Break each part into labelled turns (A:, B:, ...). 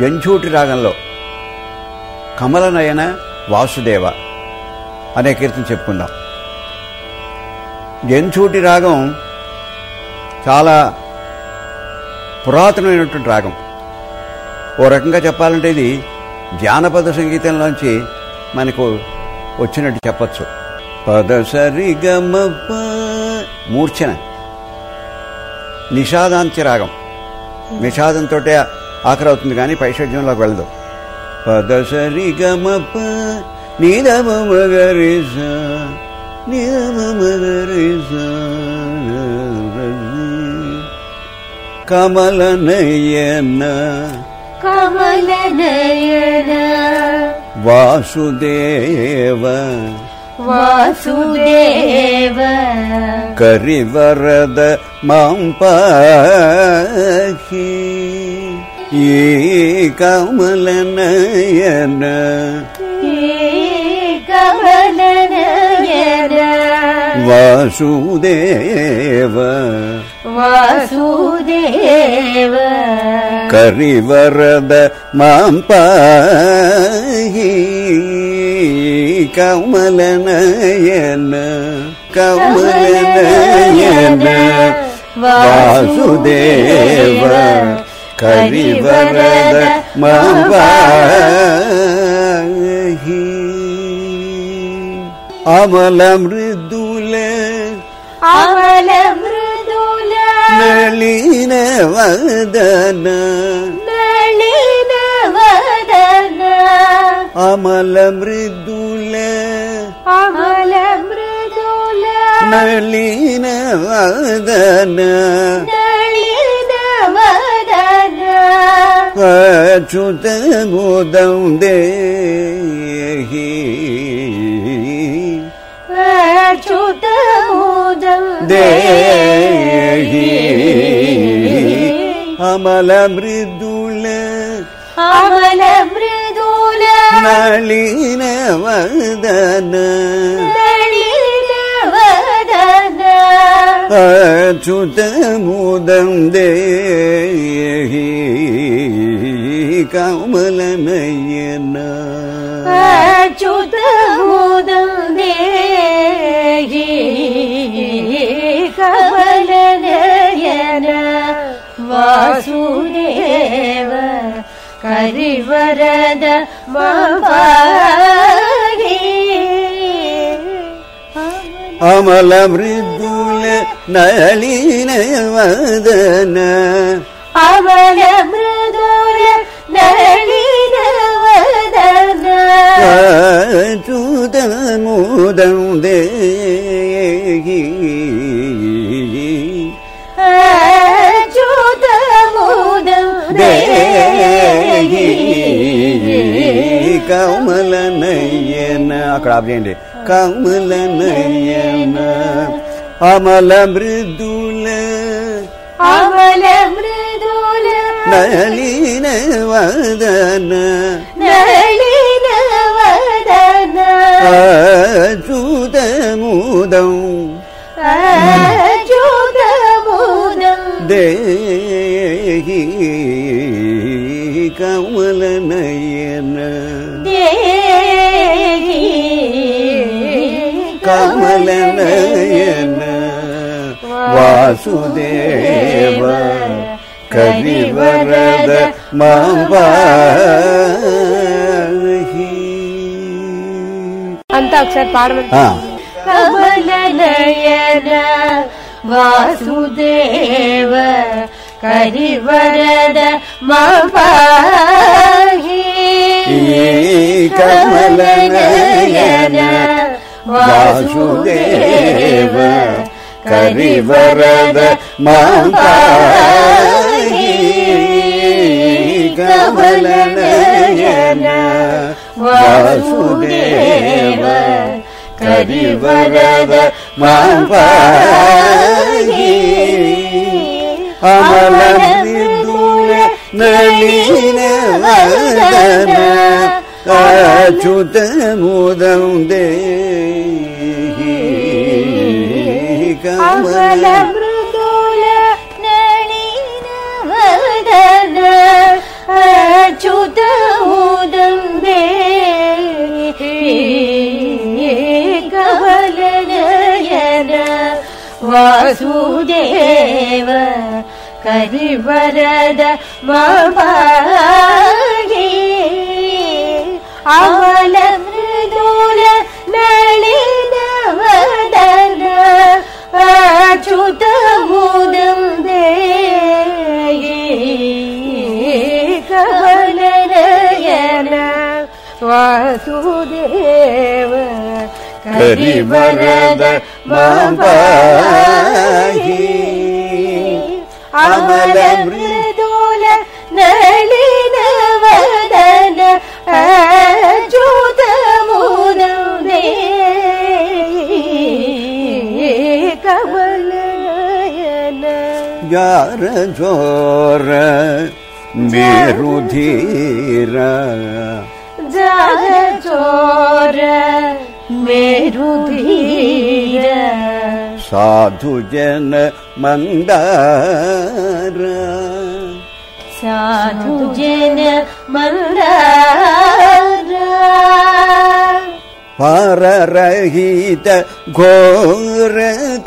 A: జంఝూటి రాగంలో కమలనయన వాసుదేవ అనే కీర్తన చెప్పుకుందాం. జంఝూటి రాగం చాలా పురాతనమైనటువంటి రాగం. ఓ రకంగా చెప్పాలంటే ఇది జానపద సంగీతంలోంచి మనకు వచ్చినట్టు చెప్పచ్చు. పద సరిగమ మూర్ఛన. నిషాదాంత్య రాగం. నిషాదంతో ఆఖరి అవుతుంది కానీ పై షడ్యంలోకి వెళ్ళదు. పదసరి గమప నీదమ మగరిస నీదమ మగరిస కమలనయన
B: కమలనయన
A: వాసుదేవ
B: వాసుదేవ
A: కరివరద మాంపాహి ஏ கமலனயன வாசுதேவ.
B: வாசுதேவ.
A: கரிவரத மாம்பாகி. கமலனயன கமலனயன
B: வாசுதேவ.
A: കരിവരദ മവാഹി അമല മൃദുല
B: അമല മൃദുല
A: നളിന വദന.
B: നളിന വദന.
A: അമല മൃദുല
C: അമല മൃദുല
A: നളിന വദന. അച്യുതബുധം ദേഹി
B: അച്യുതബുധം ദേഹി
A: അമല മൃദുല
B: അമല മൃദുല
A: നളിന വദന
B: നളിന വദന
A: ദേഹി കമലനയന
B: അച്യുതമുദേ കമലനയന വാസുദേവ കരിവരദ
A: അമല മൃദുല നളിനവദന
B: അമല മൃ முதந்தே
A: கமல நயன அக்கட அப்படியே கமல நயன அமல மிருதுல
B: அமல மிருதுல நலி
A: വദന
B: വദന
A: അച്യുതമൂദം
B: അച്യുതമൂദം
A: ദേഹി കമലനയന.
B: ദേഹി കമലനയന.
A: വാസുദേവ.
B: கதிவரத மாவாஹி
C: ಅಂತ ಅಕ್ಷರ ಪಾಡ್ಬೇಕು
B: ಕಮಲನಯನ ವಾಸುದೇವ ಕರಿವರದ ಮಾಹಿ ಕಮಲನಯನ ವಾಸುದೇವ ಕರಿವರದ
A: ಮಾಹಿ കവലനയന
B: വാസുദേവ കരിവരദ മാവായി
A: അമലനിദുല നളിന വദന അച്യുതമുദം ദേഹി കമലം
B: വാസുദേവ കരിവരദ മേ അവല മൃദൂല നളിനവദന അച്യുത മുദം കവലരയന
C: വാസുദേവ
A: കരിവരദ മമഹി
C: അമരമൃദോല
B: നളിന വദന അജുതമുനേ
C: കവലയന
A: ജാര ജോര മേരുധീര
C: ജാര ജോര
B: മേരുധീര
A: साधुजन मन्दार
B: साधुजन मन्दार
A: पररहित पारीत घोर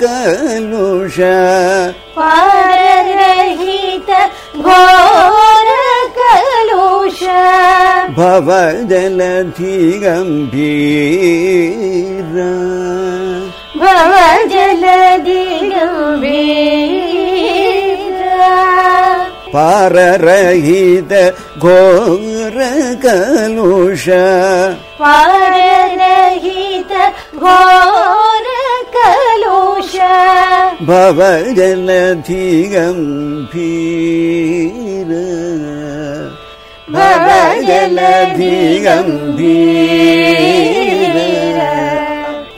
A: कलुष।
B: पारीत घोर कलुष।
A: भवा जलधि
B: பலதிலும்
A: பாரரகித கோர கலுஷ
B: பாரரகித கோர கலுஷ
A: பவஜலதிகம்பீர பவஜலதிகம்பீர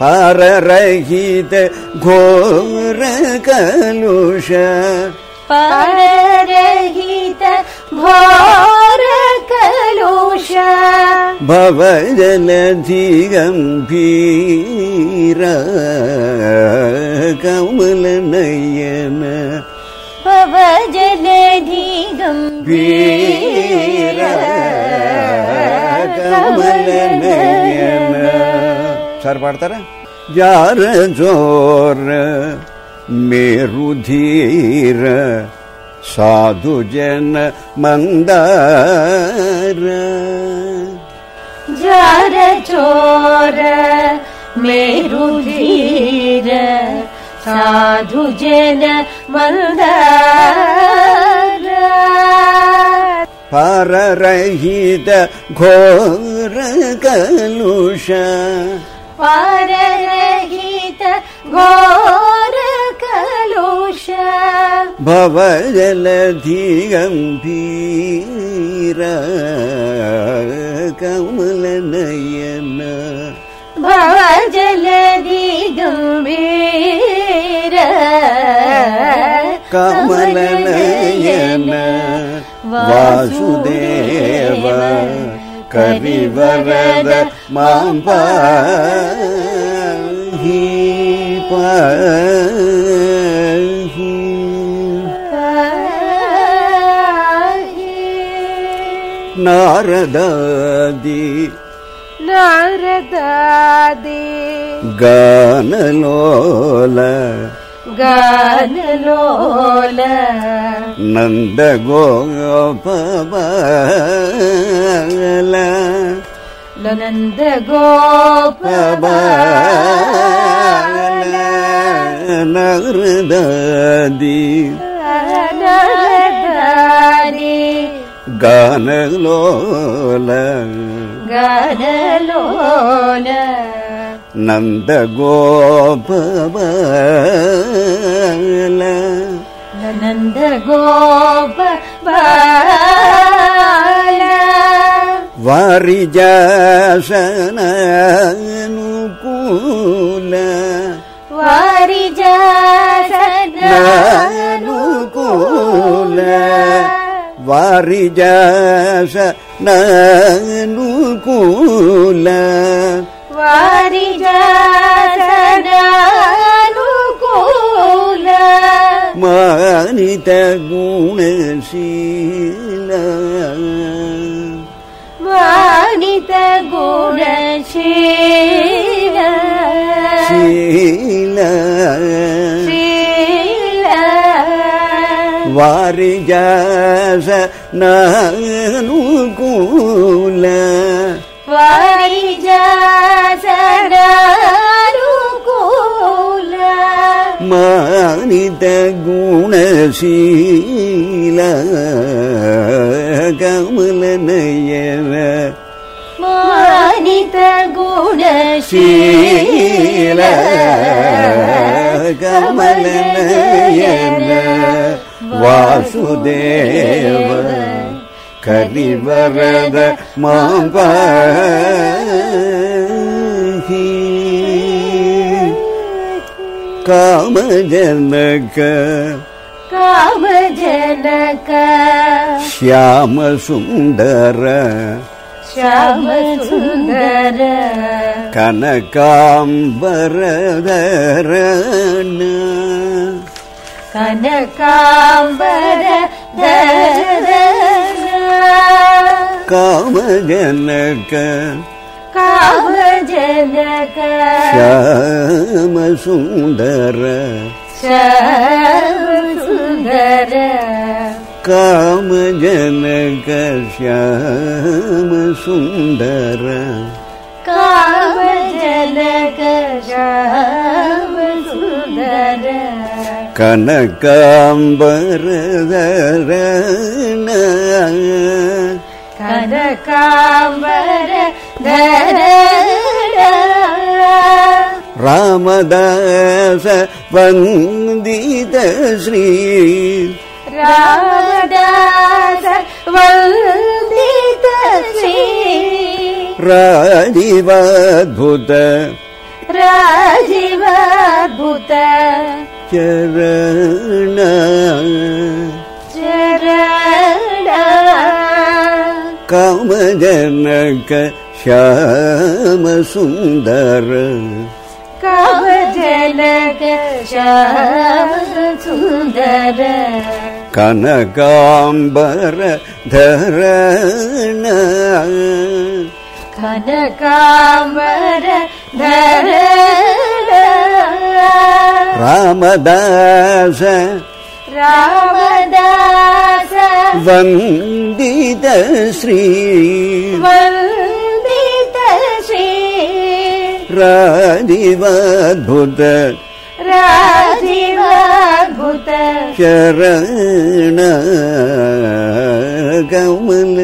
A: पररहित घोर कलुष।
B: पररहित घोर कलुष।
A: भवजनधिगम्भीर कमलनयन
B: भवजनधिगम्भीर
A: कमलनयन सर पड़ता रहे। जार ज़ोर मेरु धीर साधु जन मंदार।
B: जार ज़ोर मेरु धीर साधु जन मंदार।
A: पररहित घोर कलुष
B: गीत गौर कलोष।
A: भवा जली गम्भीर कमल
B: गम्भीर कमल नयन वासुदेवा। கரிவரத மாம்பாஹி
A: பாஹி நாரதாதி
C: நாரதாதி
A: கானலோல
B: ഗാനലോല.
A: നന്ദഗോപബല നന്ദഗോപബല നൃദാദി ഗാനലോല.
B: ഗാനലോല.
A: നന്ദഗോപല
B: നന്ദഗോപല
A: വാരിജാസനുകൂല വാരിജാസനുകൂല വാരിജാസനുകൂല
B: خارجا تنال كلا
A: ما لتكون سيلا
B: ما لتكون سيلا
A: سيلا وارجاس மானித குணசீல கமலநயவ
B: மானித குணசீல
A: கமலநயன
B: வாசுதேவ
A: கரிவரத மாம்பி காமஜனக.
B: காமஜனக.
A: ஷியாம சுந்தர
C: ஷியாம சுந்தர
A: கனகாம்பரதரன.
B: கனகாம்பர தர
A: कामजनक।
B: कामजनक।
A: काम जनक
B: श्याम सुन्दर
A: काम जन कम सुन्दर
B: काम
A: जनकुन्द कम्बर
B: ಕನಕಾಂಬರ ಧರ
A: ರಾಮದಾಸ ವಂದಿತ ಶ್ರೀ
B: ರಾಮದಾಸ
C: ವಂದಿತ
B: ಶ್ರೀ
A: ರಾಜೀವಾದ್ಭುತ
B: ರಾಜೀವಾದ್ಭುತ
A: ಚರಣ जनक श्याम सुन्दर
C: कव जनक
B: श्याम सुन्दर
A: कनकाम्बर धरण
B: कनकाम्बर धरण
A: रामदास
B: രാമദാസ
A: വന്ദിത ശ്രീ
B: വന്ദിത ശ്രീ
A: രാജീവാദ്ഭുത
B: രാജീവാദ്ഭുത
A: ശരണ കമല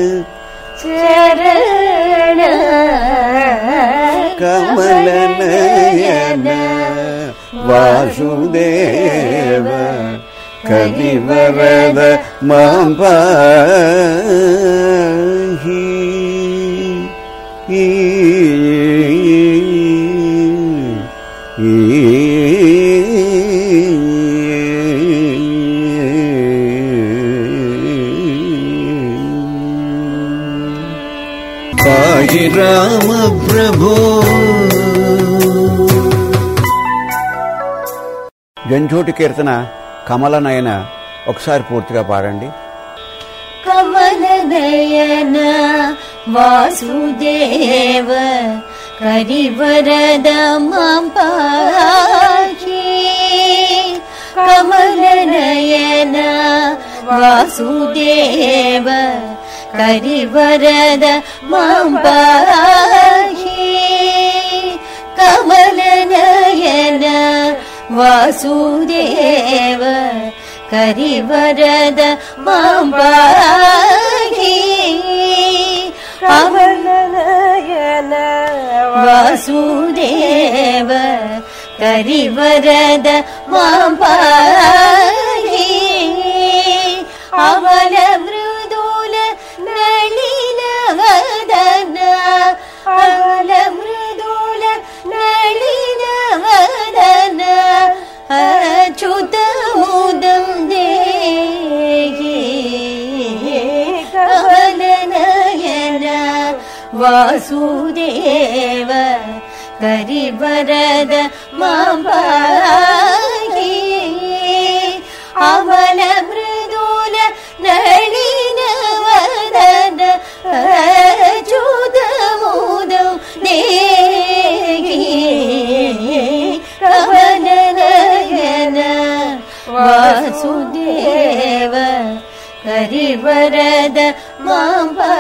B: ശരണ കമലനയന
A: വാസുദേവ கவிவரத மாம்பாஹி சாயி ராம பிரபோ జంజోటి కీర్తన కమలనయన ఒకసారి పూర్తిగా పాడండి.
B: కమలనయన వాసుదేవ కరివరద కమలనయన వాసుదేవ కరివరద మాంబాహి కమలనయన सुरेवी वरद माम्ही अवल वासुदेव करिवरद वरद माम्ही अवन वासुदेवारि वरद माम्पा अमन मृदु नळीन वदनो देगी अवनयन वासुदेवारि वरद माम्बा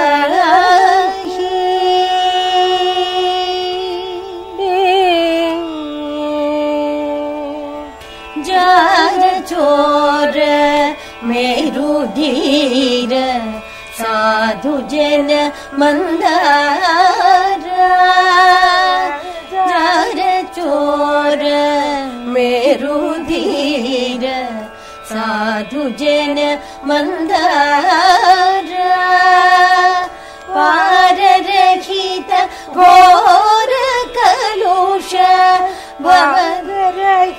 B: धीर साधु मन्दार मन्दर चोर मेरु धीर साधु जन मन्द पारुष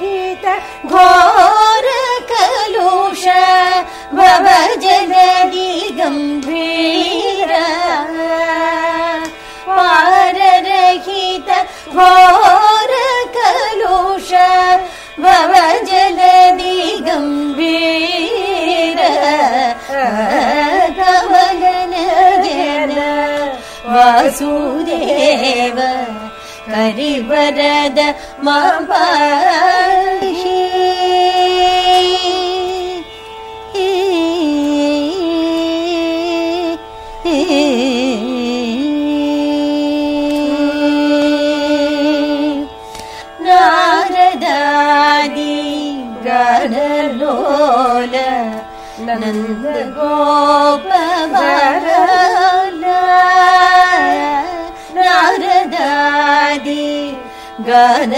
C: वीता
B: घोर कलुष। बा जलदि गम्भीरा। पारहिता भोर कलुषा बवा ज जलदि गम्भीरामगन गर वासुरेव मा
C: गोपार
B: दादि गान